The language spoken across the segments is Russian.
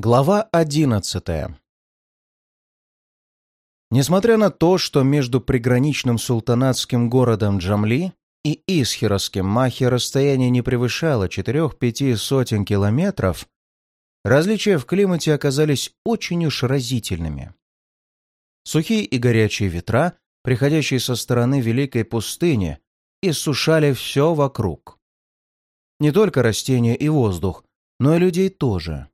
Глава одиннадцатая Несмотря на то, что между приграничным султанатским городом Джамли и Исхеровским Махи расстояние не превышало четырех-пяти сотен километров, различия в климате оказались очень уж разительными. Сухие и горячие ветра, приходящие со стороны Великой пустыни, иссушали все вокруг. Не только растения и воздух, но и людей тоже.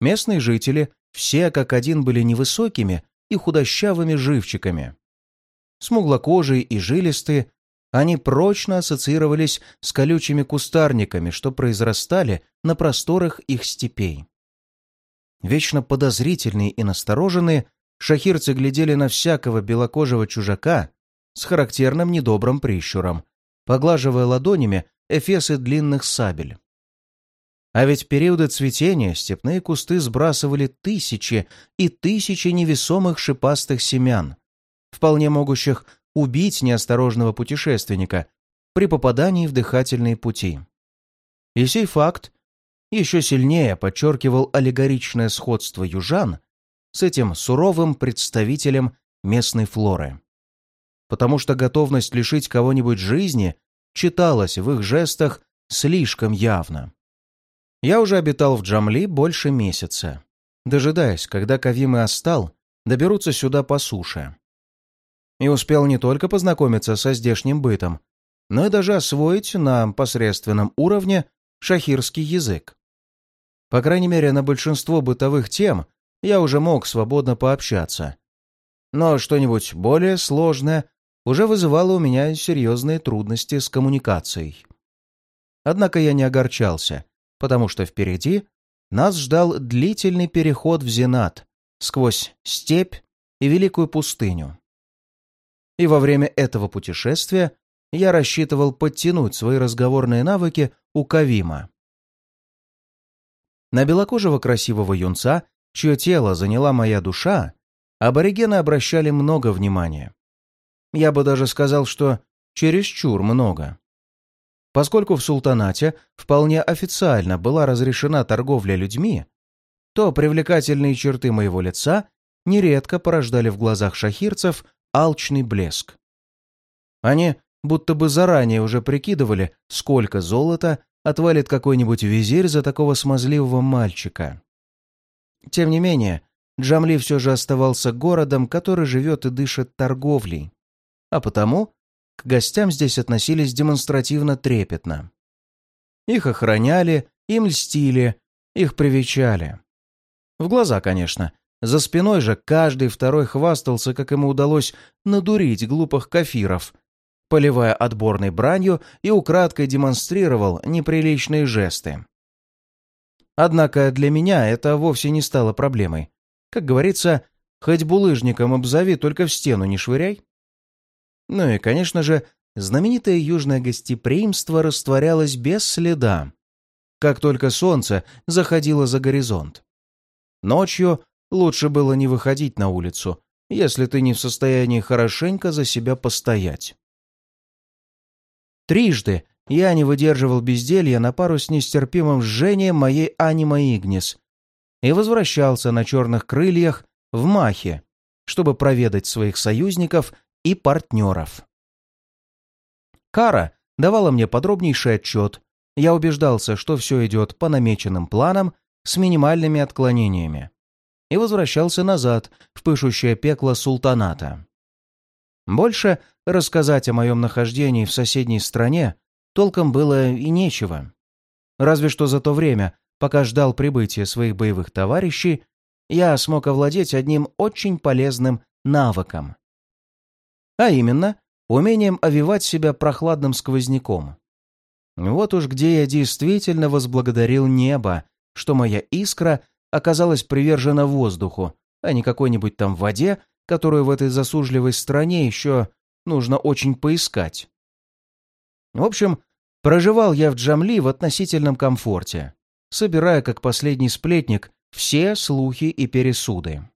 Местные жители все как один были невысокими и худощавыми живчиками. Смуглокожие и жилистые, они прочно ассоциировались с колючими кустарниками, что произрастали на просторах их степей. Вечно подозрительные и настороженные, шахирцы глядели на всякого белокожего чужака с характерным недобрым прищуром, поглаживая ладонями эфесы длинных сабель. А ведь в периоды цветения степные кусты сбрасывали тысячи и тысячи невесомых шипастых семян, вполне могущих убить неосторожного путешественника при попадании в дыхательные пути. И сей факт еще сильнее подчеркивал аллегоричное сходство южан с этим суровым представителем местной флоры. Потому что готовность лишить кого-нибудь жизни читалась в их жестах слишком явно. Я уже обитал в Джамли больше месяца, дожидаясь, когда Кавим и Астал доберутся сюда по суше. И успел не только познакомиться со здешним бытом, но и даже освоить на посредственном уровне шахирский язык. По крайней мере, на большинство бытовых тем я уже мог свободно пообщаться. Но что-нибудь более сложное уже вызывало у меня серьезные трудности с коммуникацией. Однако я не огорчался потому что впереди нас ждал длительный переход в Зенат сквозь степь и великую пустыню. И во время этого путешествия я рассчитывал подтянуть свои разговорные навыки у Кавима. На белокожего красивого юнца, чье тело заняла моя душа, аборигены обращали много внимания. Я бы даже сказал, что чересчур много. Поскольку в султанате вполне официально была разрешена торговля людьми, то привлекательные черты моего лица нередко порождали в глазах шахирцев алчный блеск. Они будто бы заранее уже прикидывали, сколько золота отвалит какой-нибудь визирь за такого смазливого мальчика. Тем не менее, Джамли все же оставался городом, который живет и дышит торговлей, а потому к гостям здесь относились демонстративно трепетно. Их охраняли, им льстили, их привечали. В глаза, конечно. За спиной же каждый второй хвастался, как ему удалось надурить глупых кафиров, поливая отборной бранью и украдкой демонстрировал неприличные жесты. Однако для меня это вовсе не стало проблемой. Как говорится, хоть булыжником обзови, только в стену не швыряй. Ну и, конечно же, знаменитое южное гостеприимство растворялось без следа, как только солнце заходило за горизонт. Ночью лучше было не выходить на улицу, если ты не в состоянии хорошенько за себя постоять. Трижды я не выдерживал безделья на пару с нестерпимым жжением моей анима Игнис и возвращался на черных крыльях в Махе, чтобы проведать своих союзников и партнеров. Кара давала мне подробнейший отчет. Я убеждался, что все идет по намеченным планам с минимальными отклонениями. И возвращался назад, в пышущее пекло султаната. Больше рассказать о моем нахождении в соседней стране толком было и нечего. Разве что за то время, пока ждал прибытия своих боевых товарищей, я смог овладеть одним очень полезным навыком. А именно, умением овивать себя прохладным сквозняком. Вот уж где я действительно возблагодарил небо, что моя искра оказалась привержена воздуху, а не какой-нибудь там воде, которую в этой засужливой стране еще нужно очень поискать. В общем, проживал я в Джамли в относительном комфорте, собирая, как последний сплетник, все слухи и пересуды.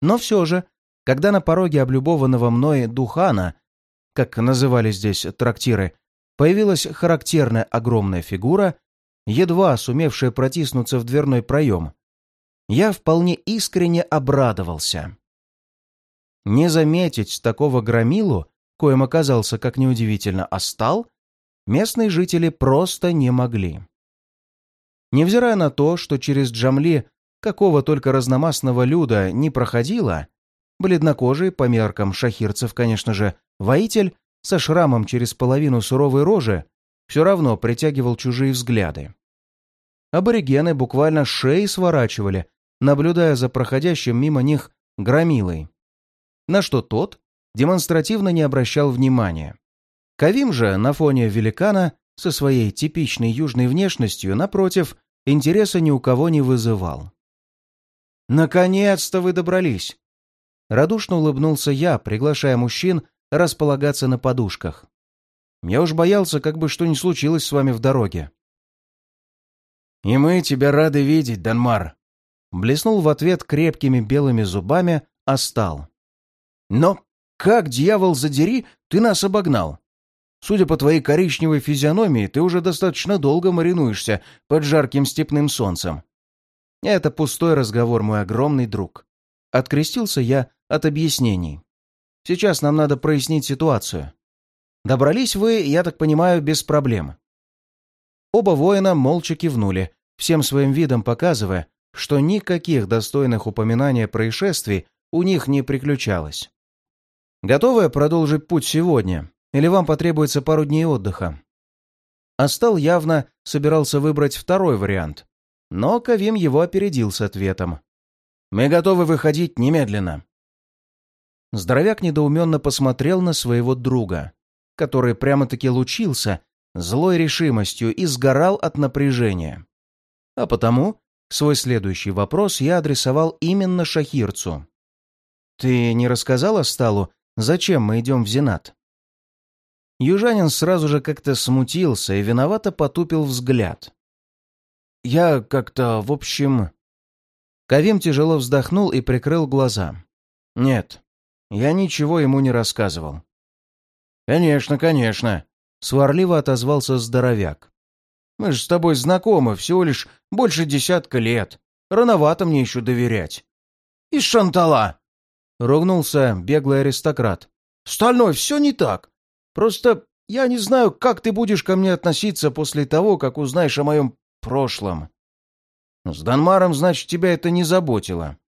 Но все же когда на пороге облюбованного мной Духана, как называли здесь трактиры, появилась характерная огромная фигура, едва сумевшая протиснуться в дверной проем, я вполне искренне обрадовался. Не заметить такого громилу, коим оказался, как неудивительно, остал, местные жители просто не могли. Невзирая на то, что через Джамли какого только разномастного люда не проходило, бледнокожий, по меркам шахирцев, конечно же, воитель со шрамом через половину суровой рожи все равно притягивал чужие взгляды. Аборигены буквально шеи сворачивали, наблюдая за проходящим мимо них громилой. На что тот демонстративно не обращал внимания. Кавим же на фоне великана со своей типичной южной внешностью, напротив, интереса ни у кого не вызывал. «Наконец-то вы добрались!» Радушно улыбнулся я, приглашая мужчин располагаться на подушках. «Я уж боялся, как бы что ни случилось с вами в дороге». «И мы тебя рады видеть, Данмар!» Блеснул в ответ крепкими белыми зубами, а стал. «Но как, дьявол задери, ты нас обогнал? Судя по твоей коричневой физиономии, ты уже достаточно долго маринуешься под жарким степным солнцем. Это пустой разговор, мой огромный друг. Открестился я от объяснений. Сейчас нам надо прояснить ситуацию. Добрались вы, я так понимаю, без проблем. Оба воина молча кивнули, всем своим видом показывая, что никаких достойных упоминания происшествий у них не приключалось. Готовы продолжить путь сегодня? Или вам потребуется пару дней отдыха?» Астал явно собирался выбрать второй вариант, но Кавим его опередил с ответом. «Мы готовы выходить немедленно». Здоровяк недоуменно посмотрел на своего друга, который прямо-таки лучился злой решимостью и сгорал от напряжения. А потому свой следующий вопрос я адресовал именно Шахирцу. «Ты не рассказал Асталу, зачем мы идем в Зенат?» Южанин сразу же как-то смутился и виновато потупил взгляд. «Я как-то, в общем...» Кавим тяжело вздохнул и прикрыл глаза. «Нет, я ничего ему не рассказывал». «Конечно, конечно», — сварливо отозвался здоровяк. «Мы же с тобой знакомы всего лишь больше десятка лет. Рановато мне еще доверять». «Из Шантала!» — ругнулся беглый аристократ. «Стальной, все не так. Просто я не знаю, как ты будешь ко мне относиться после того, как узнаешь о моем прошлом. С Данмаром, значит, тебя это не заботило.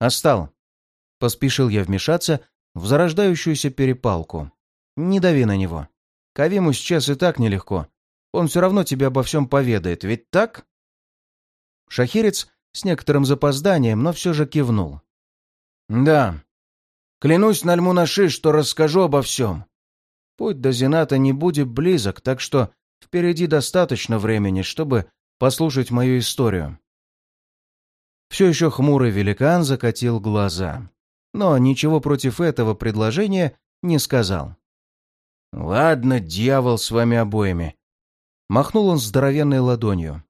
Остал. Поспешил я вмешаться в зарождающуюся перепалку. Не дави на него. Кавиму сейчас и так нелегко. Он все равно тебе обо всем поведает, ведь так? Шахирец с некоторым запозданием, но все же кивнул. «Да. Клянусь на Альмунаши, что расскажу обо всем. Путь до Зената не будет близок, так что впереди достаточно времени, чтобы послушать мою историю. Все еще хмурый великан закатил глаза, но ничего против этого предложения не сказал. «Ладно, дьявол с вами обоими», — махнул он здоровенной ладонью.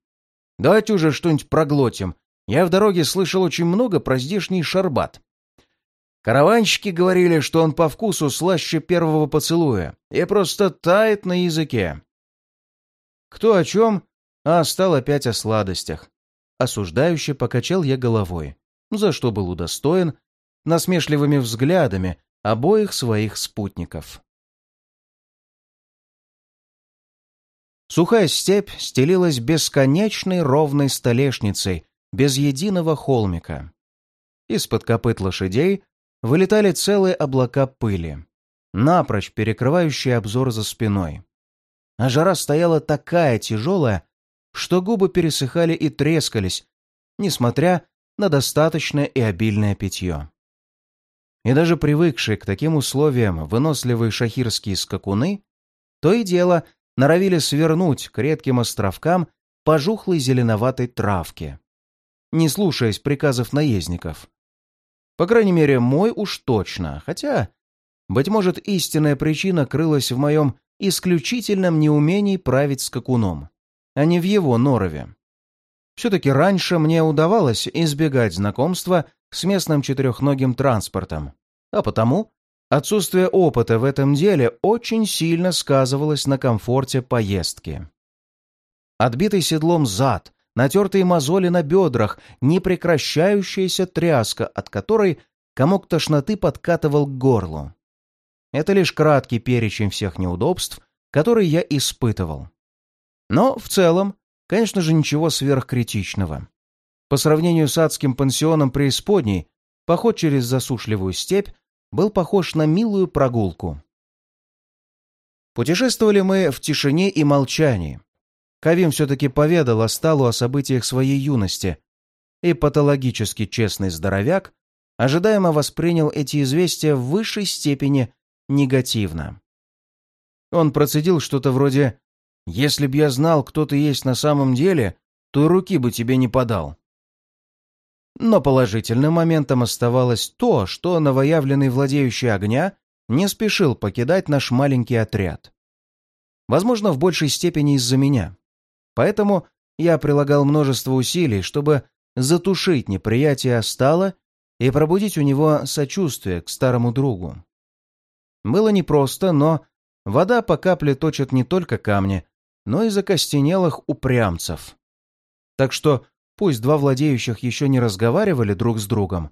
«Давайте уже что-нибудь проглотим. Я в дороге слышал очень много про здешний шарбат. Караванщики говорили, что он по вкусу слаще первого поцелуя и просто тает на языке. Кто о чем, а стал опять о сладостях. Осуждающе покачал я головой, за что был удостоен насмешливыми взглядами обоих своих спутников. Сухая степь стелилась бесконечной ровной столешницей, без единого холмика. Из-под копыт лошадей вылетали целые облака пыли, напрочь перекрывающие обзор за спиной. А жара стояла такая тяжелая, что губы пересыхали и трескались, несмотря на достаточное и обильное питье. И даже привыкшие к таким условиям выносливые шахирские скакуны то и дело норовили свернуть к редким островкам пожухлой зеленоватой травки, не слушаясь приказов наездников. По крайней мере, мой уж точно, хотя, быть может, истинная причина крылась в моем исключительном неумении править скакуном, а не в его норове. Все-таки раньше мне удавалось избегать знакомства с местным четырехногим транспортом, а потому отсутствие опыта в этом деле очень сильно сказывалось на комфорте поездки. Отбитый седлом зад, натертые мозоли на бедрах, непрекращающаяся тряска, от которой комок тошноты подкатывал к горлу. Это лишь краткий перечень всех неудобств, которые я испытывал. Но в целом, конечно же, ничего сверхкритичного. По сравнению с адским пансионом преисподней, поход через засушливую степь был похож на милую прогулку. Путешествовали мы в тишине и молчании. Кавим все-таки поведал Асталу о событиях своей юности, и патологически честный здоровяк ожидаемо воспринял эти известия в высшей степени негативно. Он процедил что-то вроде «Если б я знал, кто ты есть на самом деле, то руки бы тебе не подал». Но положительным моментом оставалось то, что новоявленный владеющий огня не спешил покидать наш маленький отряд. Возможно, в большей степени из-за меня. Поэтому я прилагал множество усилий, чтобы затушить неприятие Астала и пробудить у него сочувствие к старому другу. Было непросто, но вода по капле точит не только камни, но и закостенелых упрямцев. Так что пусть два владеющих еще не разговаривали друг с другом,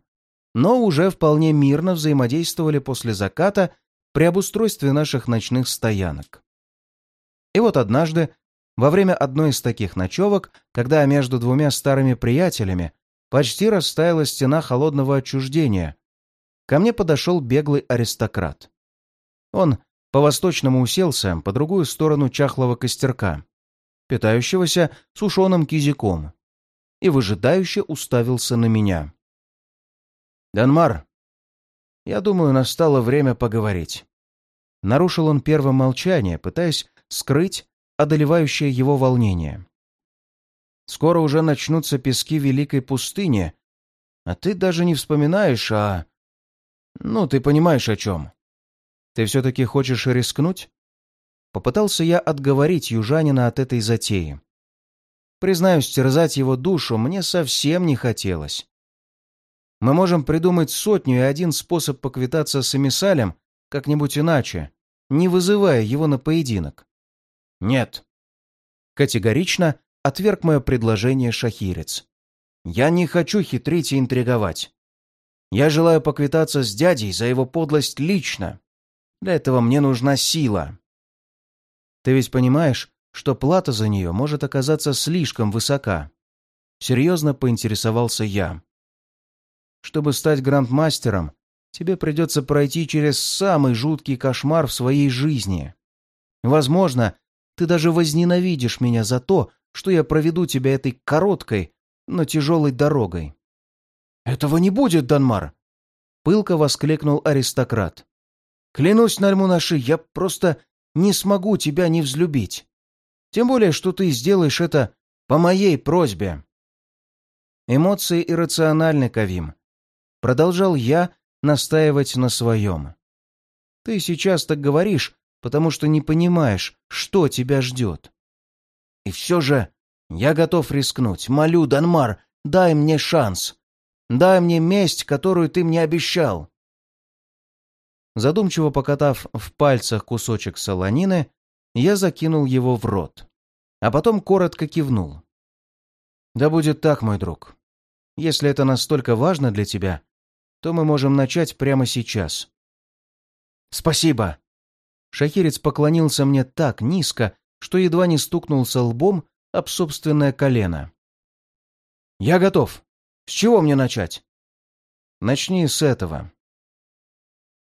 но уже вполне мирно взаимодействовали после заката при обустройстве наших ночных стоянок. И вот однажды, во время одной из таких ночевок, когда между двумя старыми приятелями почти растаяла стена холодного отчуждения, ко мне подошел беглый аристократ. Он по-восточному уселся по другую сторону чахлого костерка, питающегося сушеным кизиком, и выжидающе уставился на меня. «Данмар, я думаю, настало время поговорить». Нарушил он первое молчание, пытаясь скрыть одолевающее его волнение. «Скоро уже начнутся пески Великой пустыни, а ты даже не вспоминаешь о... Ну, ты понимаешь, о чем. Ты все-таки хочешь рискнуть?» Попытался я отговорить южанина от этой затеи. Признаюсь, терзать его душу мне совсем не хотелось. Мы можем придумать сотню и один способ поквитаться с эмиссалем как-нибудь иначе, не вызывая его на поединок. Нет. Категорично отверг мое предложение шахирец. Я не хочу хитрить и интриговать. Я желаю поквитаться с дядей за его подлость лично. Для этого мне нужна сила. Ты ведь понимаешь, что плата за нее может оказаться слишком высока? Серьезно поинтересовался я. Чтобы стать грандмастером, тебе придется пройти через самый жуткий кошмар в своей жизни. Возможно, ты даже возненавидишь меня за то, что я проведу тебя этой короткой, но тяжелой дорогой. «Этого не будет, Данмар!» — пылко воскликнул аристократ. Клянусь на Альмунаши, я просто не смогу тебя не взлюбить. Тем более, что ты сделаешь это по моей просьбе. Эмоции иррациональны, Кавим. Продолжал я настаивать на своем. Ты сейчас так говоришь, потому что не понимаешь, что тебя ждет. И все же я готов рискнуть. Молю, Данмар, дай мне шанс. Дай мне месть, которую ты мне обещал. Задумчиво покатав в пальцах кусочек солонины, я закинул его в рот, а потом коротко кивнул. «Да будет так, мой друг. Если это настолько важно для тебя, то мы можем начать прямо сейчас». «Спасибо!» Шахирец поклонился мне так низко, что едва не стукнулся лбом об собственное колено. «Я готов. С чего мне начать?» «Начни с этого»,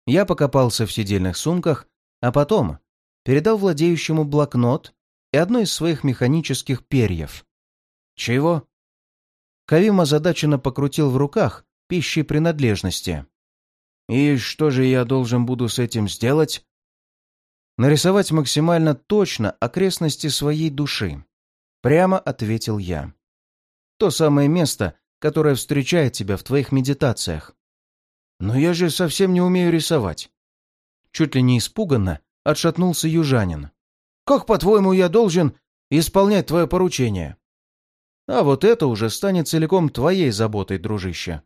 я покопался в сидельных сумках, а потом передал владеющему блокнот и одно из своих механических перьев. «Чего?» Кавим озадаченно покрутил в руках пищей принадлежности. «И что же я должен буду с этим сделать?» «Нарисовать максимально точно окрестности своей души», — прямо ответил я. «То самое место, которое встречает тебя в твоих медитациях. «Но я же совсем не умею рисовать». Чуть ли не испуганно отшатнулся южанин. «Как, по-твоему, я должен исполнять твое поручение?» «А вот это уже станет целиком твоей заботой, дружище».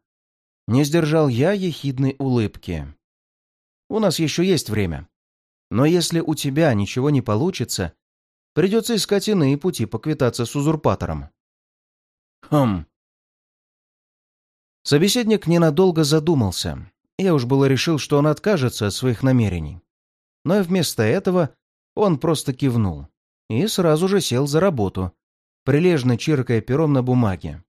Не сдержал я ехидной улыбки. «У нас еще есть время. Но если у тебя ничего не получится, Придется искать иные пути поквитаться с узурпатором. Хм. Собеседник ненадолго задумался. Я уж было решил, что он откажется от своих намерений. Но вместо этого он просто кивнул и сразу же сел за работу, прилежно чиркая пером на бумаге.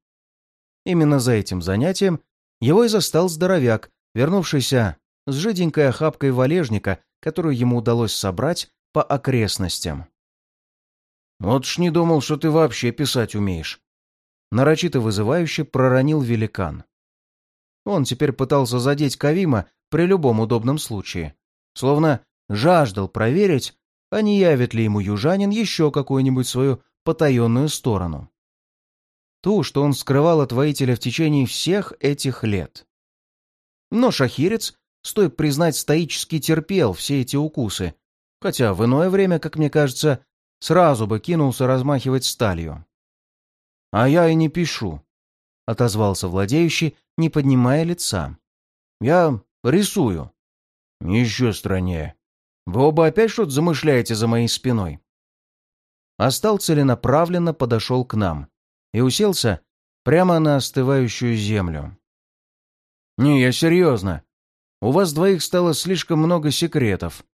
Именно за этим занятием его и застал здоровяк, вернувшийся с жиденькой охапкой валежника, которую ему удалось собрать по окрестностям. «Вот ж не думал, что ты вообще писать умеешь», — нарочито вызывающе проронил великан. Он теперь пытался задеть Кавима при любом удобном случае, словно жаждал проверить, а не явит ли ему южанин еще какую-нибудь свою потаенную сторону. Ту, что он скрывал от воителя в течение всех этих лет. Но шахирец, стоит признать, стоически терпел все эти укусы, хотя в иное время, как мне кажется, сразу бы кинулся размахивать сталью. «А я и не пишу», — отозвался владеющий, не поднимая лица. «Я рисую». «Еще страннее. Вы оба опять что-то замышляете за моей спиной?» Астал целенаправленно подошел к нам и уселся прямо на остывающую землю. «Не, я серьезно. У вас двоих стало слишком много секретов».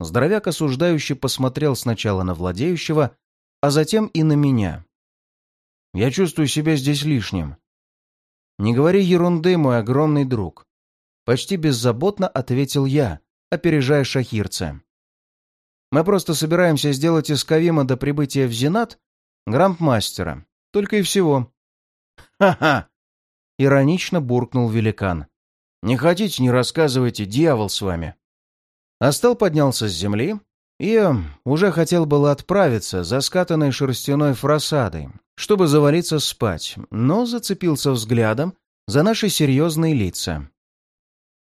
Здоровяк осуждающий посмотрел сначала на владеющего, а затем и на меня. «Я чувствую себя здесь лишним». «Не говори ерунды, мой огромный друг», — почти беззаботно ответил я, опережая шахирца. «Мы просто собираемся сделать из Кавима до прибытия в Зенат грандмастера. Только и всего». «Ха-ха!» — иронично буркнул великан. «Не хотите, не рассказывайте, дьявол с вами». Астел поднялся с земли и уже хотел было отправиться за скатанной шерстяной фросадой, чтобы завалиться спать, но зацепился взглядом за наши серьезные лица.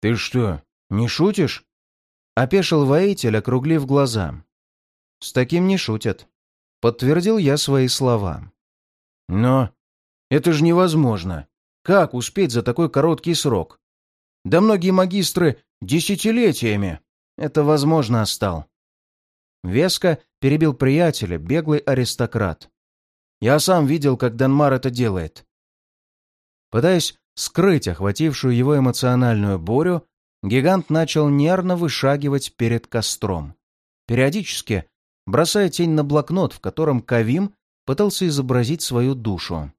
«Ты что, не шутишь?» — опешил воитель, округлив глаза. «С таким не шутят», — подтвердил я свои слова. Но это же невозможно. Как успеть за такой короткий срок? Да многие магистры десятилетиями. Это возможно остал. Веско перебил приятеля, беглый аристократ. Я сам видел, как Данмар это делает. Пытаясь скрыть охватившую его эмоциональную бурю, гигант начал нервно вышагивать перед костром, периодически бросая тень на блокнот, в котором Кавим пытался изобразить свою душу.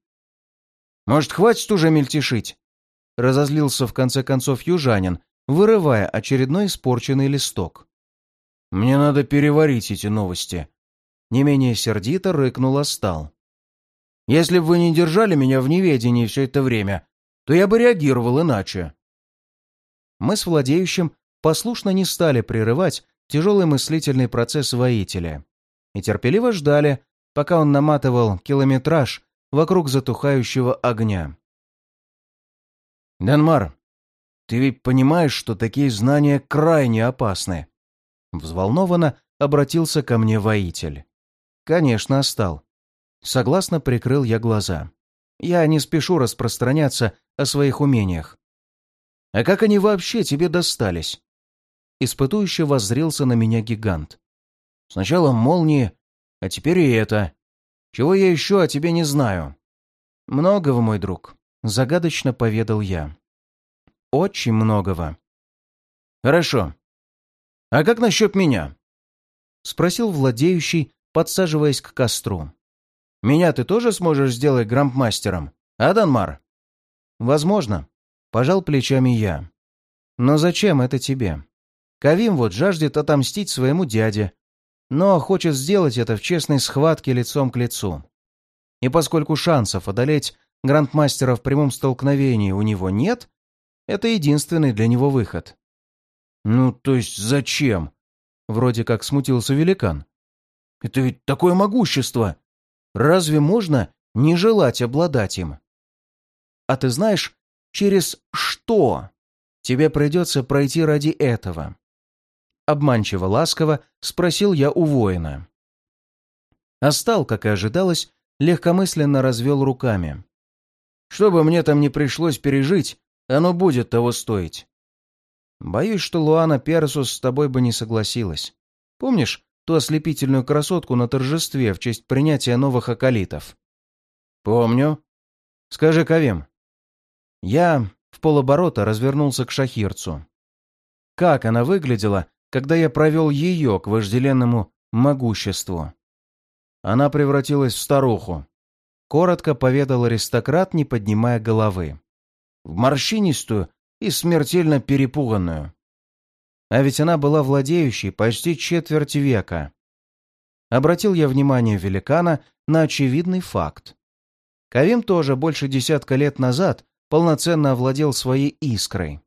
«Может, хватит уже мельтешить?» Разозлился в конце концов южанин, вырывая очередной испорченный листок. «Мне надо переварить эти новости». Не менее сердито рыкнула стал. «Если бы вы не держали меня в неведении все это время, то я бы реагировал иначе». Мы с владеющим послушно не стали прерывать тяжелый мыслительный процесс воителя и терпеливо ждали, пока он наматывал километраж вокруг затухающего огня. «Данмар, ты ведь понимаешь, что такие знания крайне опасны?» Взволнованно обратился ко мне воитель. «Конечно, остал». Согласно прикрыл я глаза. Я не спешу распространяться о своих умениях. «А как они вообще тебе достались?» Испытующе воззрился на меня гигант. «Сначала молнии, а теперь и это. Чего я еще о тебе не знаю?» «Многого, мой друг», — загадочно поведал я. «Очень многого». «Хорошо. А как насчет меня?» — спросил владеющий, подсаживаясь к костру. «Меня ты тоже сможешь сделать грампмастером, а, Данмар?» «Возможно», — пожал плечами я. «Но зачем это тебе? Кавим вот жаждет отомстить своему дяде, но хочет сделать это в честной схватке лицом к лицу. И поскольку шансов одолеть грандмастера в прямом столкновении у него нет, это единственный для него выход. «Ну, то есть зачем?» — вроде как смутился великан. «Это ведь такое могущество! Разве можно не желать обладать им?» «А ты знаешь, через что тебе придется пройти ради этого?» обманчиво ласково спросил я у воина. Остал, как и ожидалось, легкомысленно развел руками. «Что бы мне там не пришлось пережить, оно будет того стоить». Боюсь, что Луана Персус с тобой бы не согласилась. Помнишь, ту ослепительную красотку на торжестве в честь принятия новых околитов?» «Помню. Скажи, Кавем». Я в полоборота развернулся к шахирцу. Как она выглядела, когда я провел ее к вожделенному могуществу? Она превратилась в старуху. Коротко поведал аристократ, не поднимая головы. В морщинистую и смертельно перепуганную. А ведь она была владеющей почти четверть века. Обратил я внимание великана на очевидный факт. Кавим тоже больше десятка лет назад полноценно овладел своей искрой.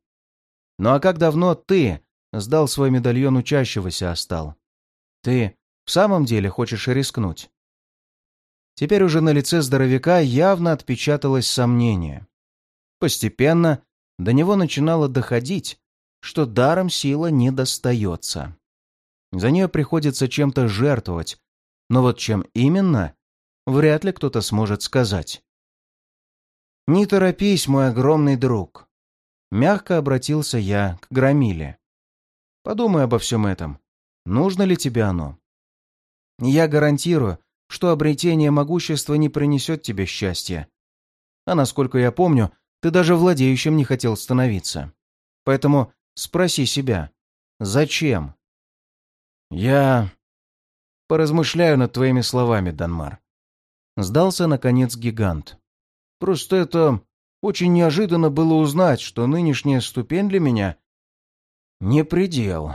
Ну а как давно ты сдал свой медальон учащегося остал? Ты в самом деле хочешь рискнуть? Теперь уже на лице здоровяка явно отпечаталось сомнение. Постепенно до него начинало доходить, что даром сила не достается. За нее приходится чем-то жертвовать, но вот чем именно, вряд ли кто-то сможет сказать. «Не торопись, мой огромный друг!» Мягко обратился я к Громиле. «Подумай обо всем этом. Нужно ли тебе оно? Я гарантирую, что обретение могущества не принесет тебе счастья. А насколько я помню, ты даже владеющим не хотел становиться. Поэтому Спроси себя, зачем? Я поразмышляю над твоими словами, Данмар. Сдался, наконец, гигант. Просто это очень неожиданно было узнать, что нынешняя ступень для меня не предел.